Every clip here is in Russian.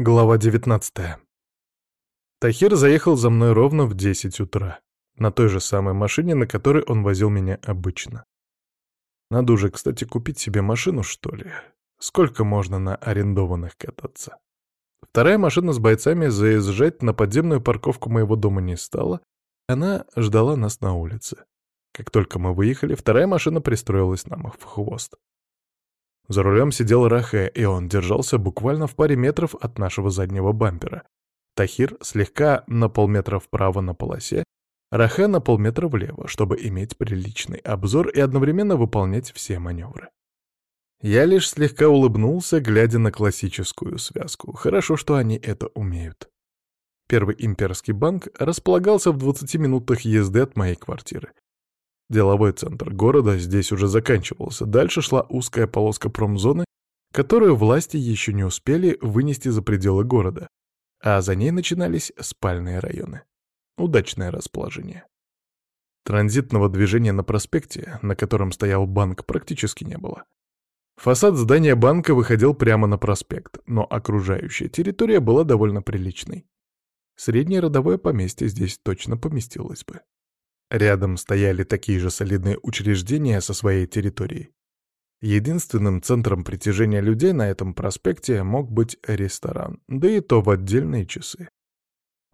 Глава 19 Тахир заехал за мной ровно в 10 утра, на той же самой машине, на которой он возил меня обычно. Надо уже, кстати, купить себе машину, что ли. Сколько можно на арендованных кататься? Вторая машина с бойцами заезжать на подземную парковку моего дома не стала. Она ждала нас на улице. Как только мы выехали, вторая машина пристроилась нам в хвост. За рулем сидел Рахе, и он держался буквально в паре метров от нашего заднего бампера. Тахир слегка на полметра вправо на полосе, Рахе на полметра влево, чтобы иметь приличный обзор и одновременно выполнять все маневры. Я лишь слегка улыбнулся, глядя на классическую связку. Хорошо, что они это умеют. Первый имперский банк располагался в 20 минутах езды от моей квартиры. Деловой центр города здесь уже заканчивался. Дальше шла узкая полоска промзоны, которую власти еще не успели вынести за пределы города, а за ней начинались спальные районы. Удачное расположение. Транзитного движения на проспекте, на котором стоял банк, практически не было. Фасад здания банка выходил прямо на проспект, но окружающая территория была довольно приличной. Среднее родовое поместье здесь точно поместилось бы. Рядом стояли такие же солидные учреждения со своей территорией. Единственным центром притяжения людей на этом проспекте мог быть ресторан, да и то в отдельные часы.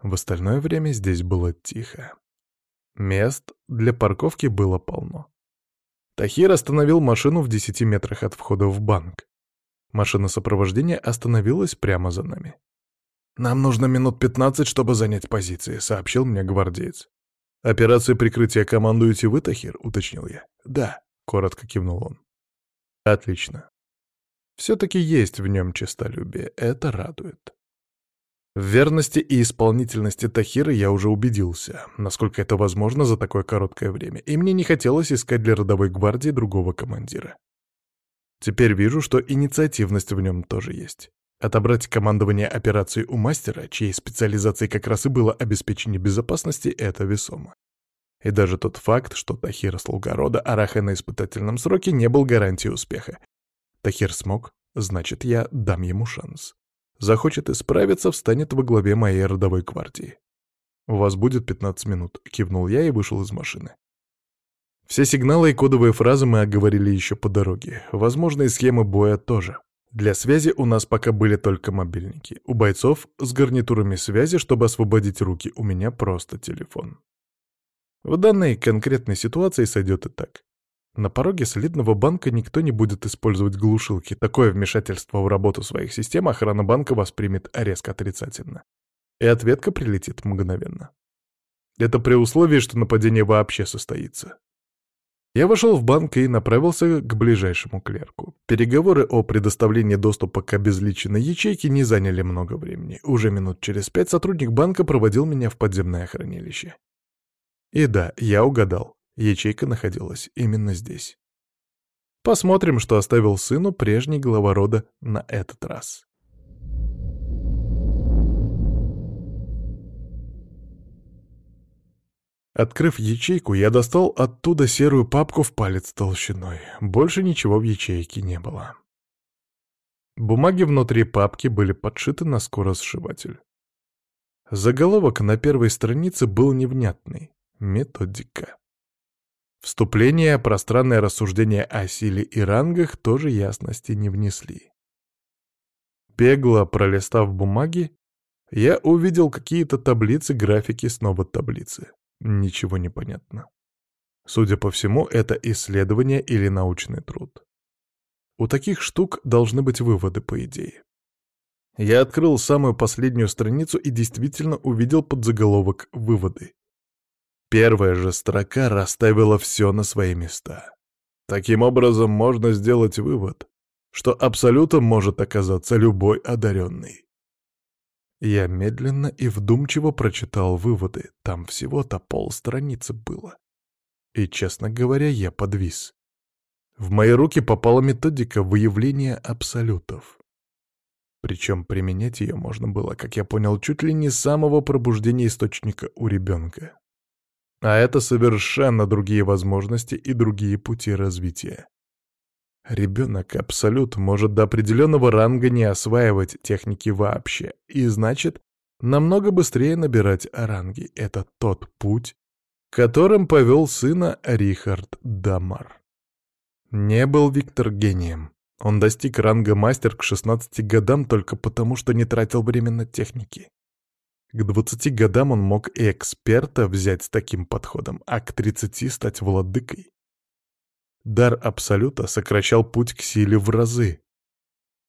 В остальное время здесь было тихо. Мест для парковки было полно. Тахир остановил машину в десяти метрах от входа в банк. Машина сопровождения остановилась прямо за нами. «Нам нужно минут пятнадцать, чтобы занять позиции», — сообщил мне гвардеец. «Операцию прикрытия командуете вы, Тахир?» — уточнил я. «Да», — коротко кивнул он. «Отлично. Все-таки есть в нем честолюбие, это радует». В верности и исполнительности Тахира я уже убедился, насколько это возможно за такое короткое время, и мне не хотелось искать для родовой гвардии другого командира. Теперь вижу, что инициативность в нем тоже есть. Отобрать командование операцией у мастера, чьей специализацией как раз и было обеспечение безопасности, это весомо. И даже тот факт, что Тахир слуга рода Араха на испытательном сроке, не был гарантией успеха. Тахир смог, значит, я дам ему шанс. Захочет исправиться, встанет во главе моей родовой гвардии. «У вас будет 15 минут», — кивнул я и вышел из машины. Все сигналы и кодовые фразы мы оговорили еще по дороге. Возможные схемы боя тоже. Для связи у нас пока были только мобильники. У бойцов с гарнитурами связи, чтобы освободить руки, у меня просто телефон. В данной конкретной ситуации сойдет и так. На пороге солидного банка никто не будет использовать глушилки. Такое вмешательство в работу своих систем охрана банка воспримет резко отрицательно. И ответка прилетит мгновенно. Это при условии, что нападение вообще состоится. Я вошел в банк и направился к ближайшему клерку. Переговоры о предоставлении доступа к обезличенной ячейке не заняли много времени. Уже минут через пять сотрудник банка проводил меня в подземное хранилище. И да, я угадал. Ячейка находилась именно здесь. Посмотрим, что оставил сыну прежний глава рода на этот раз. Открыв ячейку, я достал оттуда серую папку в палец толщиной. Больше ничего в ячейке не было. Бумаги внутри папки были подшиты на скоросшиватель. Заголовок на первой странице был невнятный. Методика. Вступление, пространное рассуждение о силе и рангах тоже ясности не внесли. Бегло пролистав бумаги, я увидел какие-то таблицы, графики, снова таблицы. Ничего не понятно. Судя по всему, это исследование или научный труд. У таких штук должны быть выводы, по идее. Я открыл самую последнюю страницу и действительно увидел подзаголовок «Выводы». Первая же строка расставила все на свои места. Таким образом, можно сделать вывод, что абсолютом может оказаться любой одаренный. Я медленно и вдумчиво прочитал выводы, там всего-то полстраницы было. И, честно говоря, я подвис. В мои руки попала методика выявления абсолютов. Причем применять ее можно было, как я понял, чуть ли не с самого пробуждения источника у ребенка. А это совершенно другие возможности и другие пути развития. Ребенок Абсолют может до определенного ранга не осваивать техники вообще, и значит, намного быстрее набирать ранги. Это тот путь, которым повел сына Рихард Дамар. Не был Виктор гением. Он достиг ранга мастер к 16 годам только потому, что не тратил время на техники. К 20 годам он мог и эксперта взять с таким подходом, а к 30 стать владыкой. Дар Абсолюта сокращал путь к силе в разы.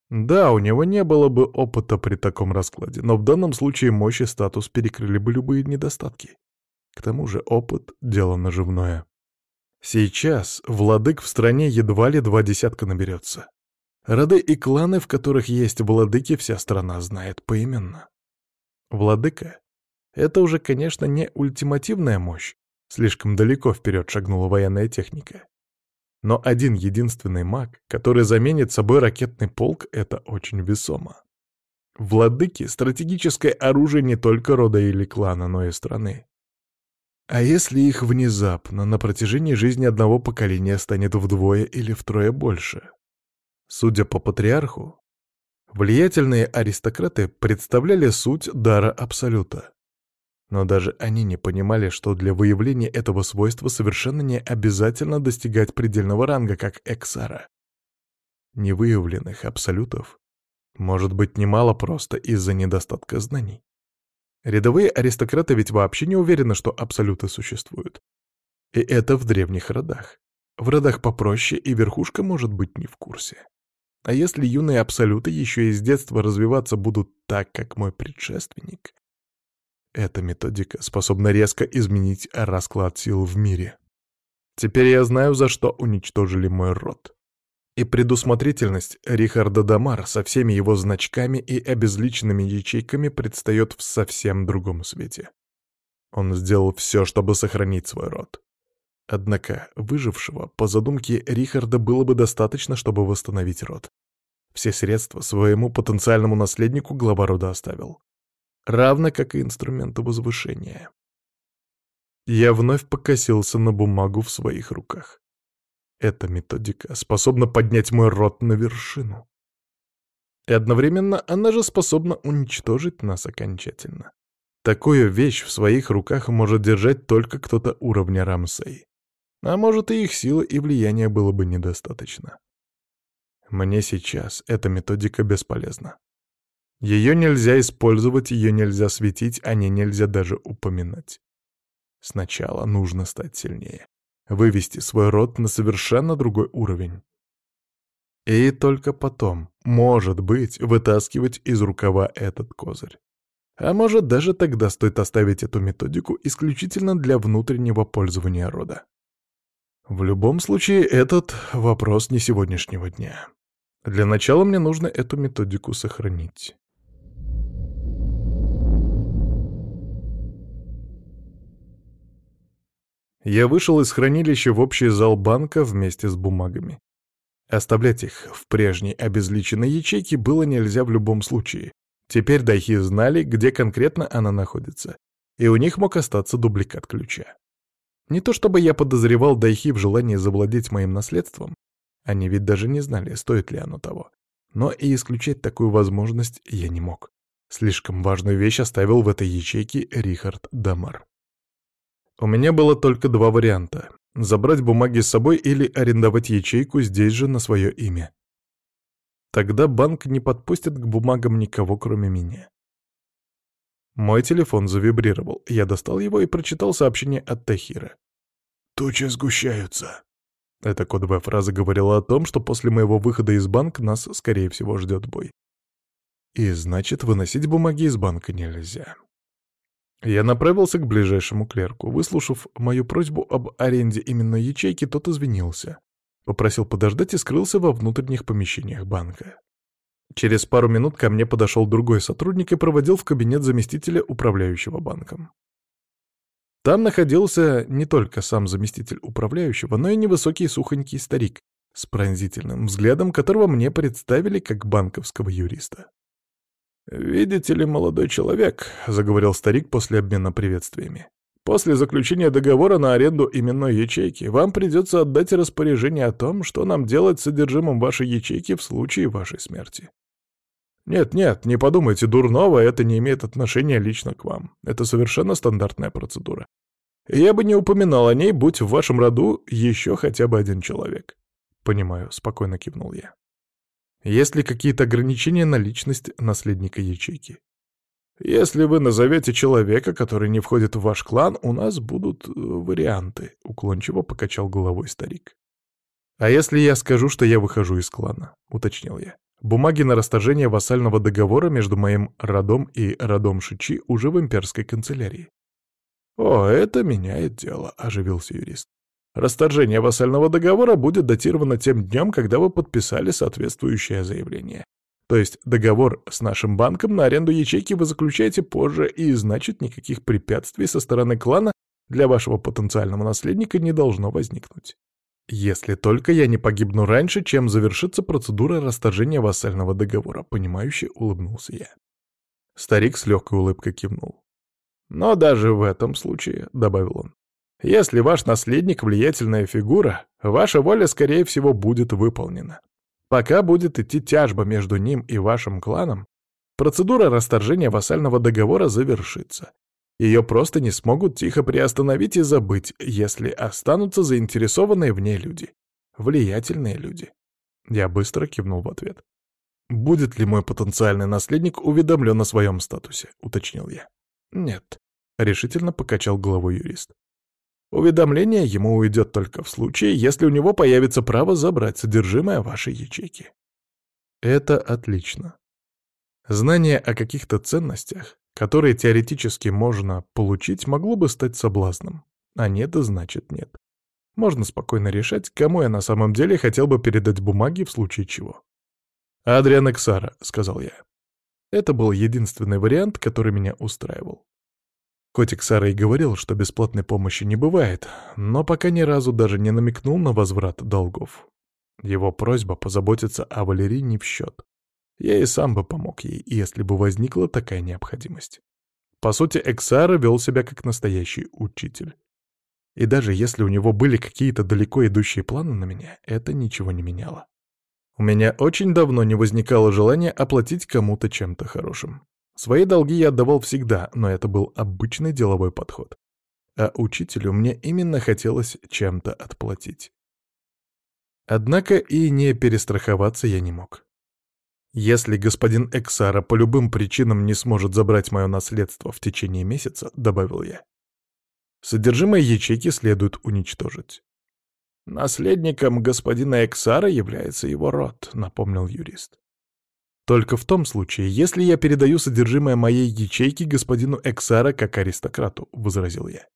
Да, у него не было бы опыта при таком раскладе, но в данном случае мощь и статус перекрыли бы любые недостатки. К тому же опыт — дело наживное. Сейчас владык в стране едва ли два десятка наберется. Роды и кланы, в которых есть владыки, вся страна знает поименно. Владыка — это уже, конечно, не ультимативная мощь, слишком далеко вперед шагнула военная техника. Но один единственный маг, который заменит собой ракетный полк, это очень весомо. Владыки — стратегическое оружие не только рода или клана, но и страны. А если их внезапно на протяжении жизни одного поколения станет вдвое или втрое больше? Судя по патриарху, влиятельные аристократы представляли суть дара Абсолюта. Но даже они не понимали, что для выявления этого свойства совершенно не обязательно достигать предельного ранга, как Эксара. Невыявленных абсолютов может быть немало просто из-за недостатка знаний. Рядовые аристократы ведь вообще не уверены, что абсолюты существуют. И это в древних родах. В родах попроще и верхушка может быть не в курсе. А если юные абсолюты еще и с детства развиваться будут так, как мой предшественник, эта методика способна резко изменить расклад сил в мире. Теперь я знаю, за что уничтожили мой род. И предусмотрительность Рихарда Дамар со всеми его значками и обезличенными ячейками предстает в совсем другом свете. Он сделал все, чтобы сохранить свой род. Однако выжившего, по задумке Рихарда, было бы достаточно, чтобы восстановить род. Все средства своему потенциальному наследнику глава рода оставил равно как и инструменты возвышения. Я вновь покосился на бумагу в своих руках. Эта методика способна поднять мой род на вершину. И одновременно она же способна уничтожить нас окончательно. Такую вещь в своих руках может держать только кто-то уровня Рамсей. А может, и их силы и влияния было бы недостаточно. Мне сейчас эта методика бесполезна. Ее нельзя использовать, ее нельзя светить, о ней нельзя даже упоминать. Сначала нужно стать сильнее, вывести свой род на совершенно другой уровень. И только потом, может быть, вытаскивать из рукава этот козырь. А может, даже тогда стоит оставить эту методику исключительно для внутреннего пользования рода. В любом случае, этот вопрос не сегодняшнего дня. Для начала мне нужно эту методику сохранить. Я вышел из хранилища в общий зал банка вместе с бумагами. Оставлять их в прежней обезличенной ячейке было нельзя в любом случае. Теперь дайхи знали, где конкретно она находится, и у них мог остаться дубликат ключа. Не то чтобы я подозревал дайхи в желании завладеть моим наследством, они ведь даже не знали, стоит ли оно того. Но и исключать такую возможность я не мог. Слишком важную вещь оставил в этой ячейке Рихард Дамар. У меня было только два варианта — забрать бумаги с собой или арендовать ячейку здесь же на свое имя. Тогда банк не подпустит к бумагам никого, кроме меня. Мой телефон завибрировал. Я достал его и прочитал сообщение от Тахира. «Тучи сгущаются». Эта кодовая фраза говорила о том, что после моего выхода из банка нас, скорее всего, ждет бой. И значит, выносить бумаги из банка нельзя. Я направился к ближайшему клерку. Выслушав мою просьбу об аренде именно ячейки, тот извинился. Попросил подождать и скрылся во внутренних помещениях банка. Через пару минут ко мне подошел другой сотрудник и проводил в кабинет заместителя управляющего банком. Там находился не только сам заместитель управляющего, но и невысокий сухонький старик с пронзительным взглядом, которого мне представили как банковского юриста. «Видите ли, молодой человек», — заговорил старик после обмена приветствиями, После заключения договора на аренду именной ячейки вам придется отдать распоряжение о том, что нам делать с содержимым вашей ячейки в случае вашей смерти. Нет-нет, не подумайте дурного, это не имеет отношения лично к вам. Это совершенно стандартная процедура. Я бы не упоминал о ней, будь в вашем роду еще хотя бы один человек. Понимаю, спокойно кивнул я. Есть ли какие-то ограничения на личность наследника ячейки? Если вы назовете человека, который не входит в ваш клан, у нас будут э, варианты», — уклончиво покачал головой старик. «А если я скажу, что я выхожу из клана?» — уточнил я. Бумаги на расторжение вассального договора между моим родом и родом Шичи уже в имперской канцелярии. «О, это меняет дело», — оживился юрист. «Расторжение вассального договора будет датировано тем днем, когда вы подписали соответствующее заявление. То есть договор с нашим банком на аренду ячейки вы заключаете позже, и значит никаких препятствий со стороны клана для вашего потенциального наследника не должно возникнуть. Если только я не погибну раньше, чем завершится процедура расторжения вассального договора, понимающе улыбнулся я. Старик с легкой улыбкой кивнул. Но даже в этом случае, — добавил он, — если ваш наследник влиятельная фигура, ваша воля, скорее всего, будет выполнена. Пока будет идти тяжба между ним и вашим кланом, процедура расторжения вассального договора завершится. Ее просто не смогут тихо приостановить и забыть, если останутся заинтересованные в ней люди. Влиятельные люди. Я быстро кивнул в ответ. «Будет ли мой потенциальный наследник уведомлен о своем статусе?» — уточнил я. «Нет», — решительно покачал головой юрист. Уведомление ему уйдет только в случае, если у него появится право забрать содержимое вашей ячейки. Это отлично. Знание о каких-то ценностях, которые теоретически можно получить, могло бы стать соблазном. А нет, значит нет. Можно спокойно решать, кому я на самом деле хотел бы передать бумаги в случае чего. «Адриан Эксара», — сказал я. Это был единственный вариант, который меня устраивал. Котик Сара и говорил, что бесплатной помощи не бывает, но пока ни разу даже не намекнул на возврат долгов. Его просьба позаботиться о Валерии не в счет. Я и сам бы помог ей, если бы возникла такая необходимость. По сути, Эксара вел себя как настоящий учитель. И даже если у него были какие-то далеко идущие планы на меня, это ничего не меняло. У меня очень давно не возникало желания оплатить кому-то чем-то хорошим. Свои долги я отдавал всегда, но это был обычный деловой подход. А учителю мне именно хотелось чем-то отплатить. Однако и не перестраховаться я не мог. Если господин Эксара по любым причинам не сможет забрать мое наследство в течение месяца, добавил я, содержимое ячейки следует уничтожить. Наследником господина Эксара является его род, напомнил юрист. Только в том случае, если я передаю содержимое моей ячейки господину Эксара как аристократу, — возразил я.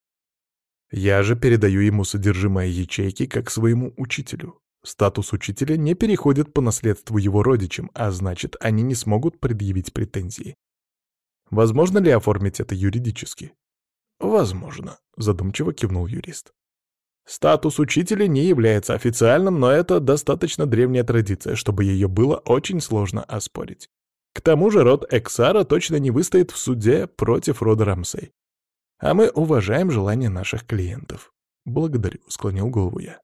Я же передаю ему содержимое ячейки как своему учителю. Статус учителя не переходит по наследству его родичам, а значит, они не смогут предъявить претензии. Возможно ли оформить это юридически? Возможно, задумчиво кивнул юрист. Статус учителя не является официальным, но это достаточно древняя традиция, чтобы ее было очень сложно оспорить. К тому же род Эксара точно не выстоит в суде против рода Рамсей. А мы уважаем желания наших клиентов. Благодарю, склонил голову я.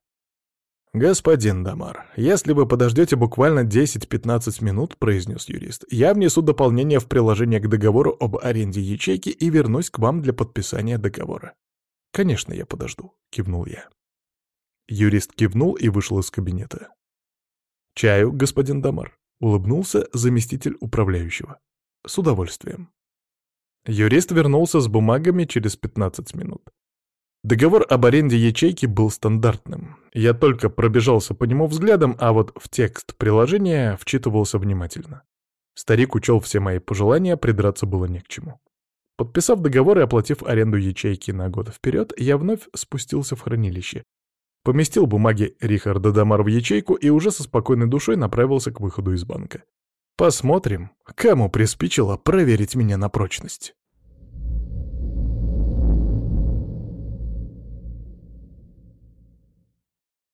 «Господин Дамар, если вы подождете буквально 10-15 минут, — произнес юрист, — я внесу дополнение в приложение к договору об аренде ячейки и вернусь к вам для подписания договора». «Конечно, я подожду», — кивнул я. Юрист кивнул и вышел из кабинета. «Чаю, господин Дамар», — улыбнулся заместитель управляющего. «С удовольствием». Юрист вернулся с бумагами через 15 минут. Договор об аренде ячейки был стандартным. Я только пробежался по нему взглядом, а вот в текст приложения вчитывался внимательно. Старик учел все мои пожелания, придраться было не к чему. Подписав договор и оплатив аренду ячейки на год вперед, я вновь спустился в хранилище. Поместил бумаги Рихарда Дамар в ячейку и уже со спокойной душой направился к выходу из банка. Посмотрим, кому приспичило проверить меня на прочность.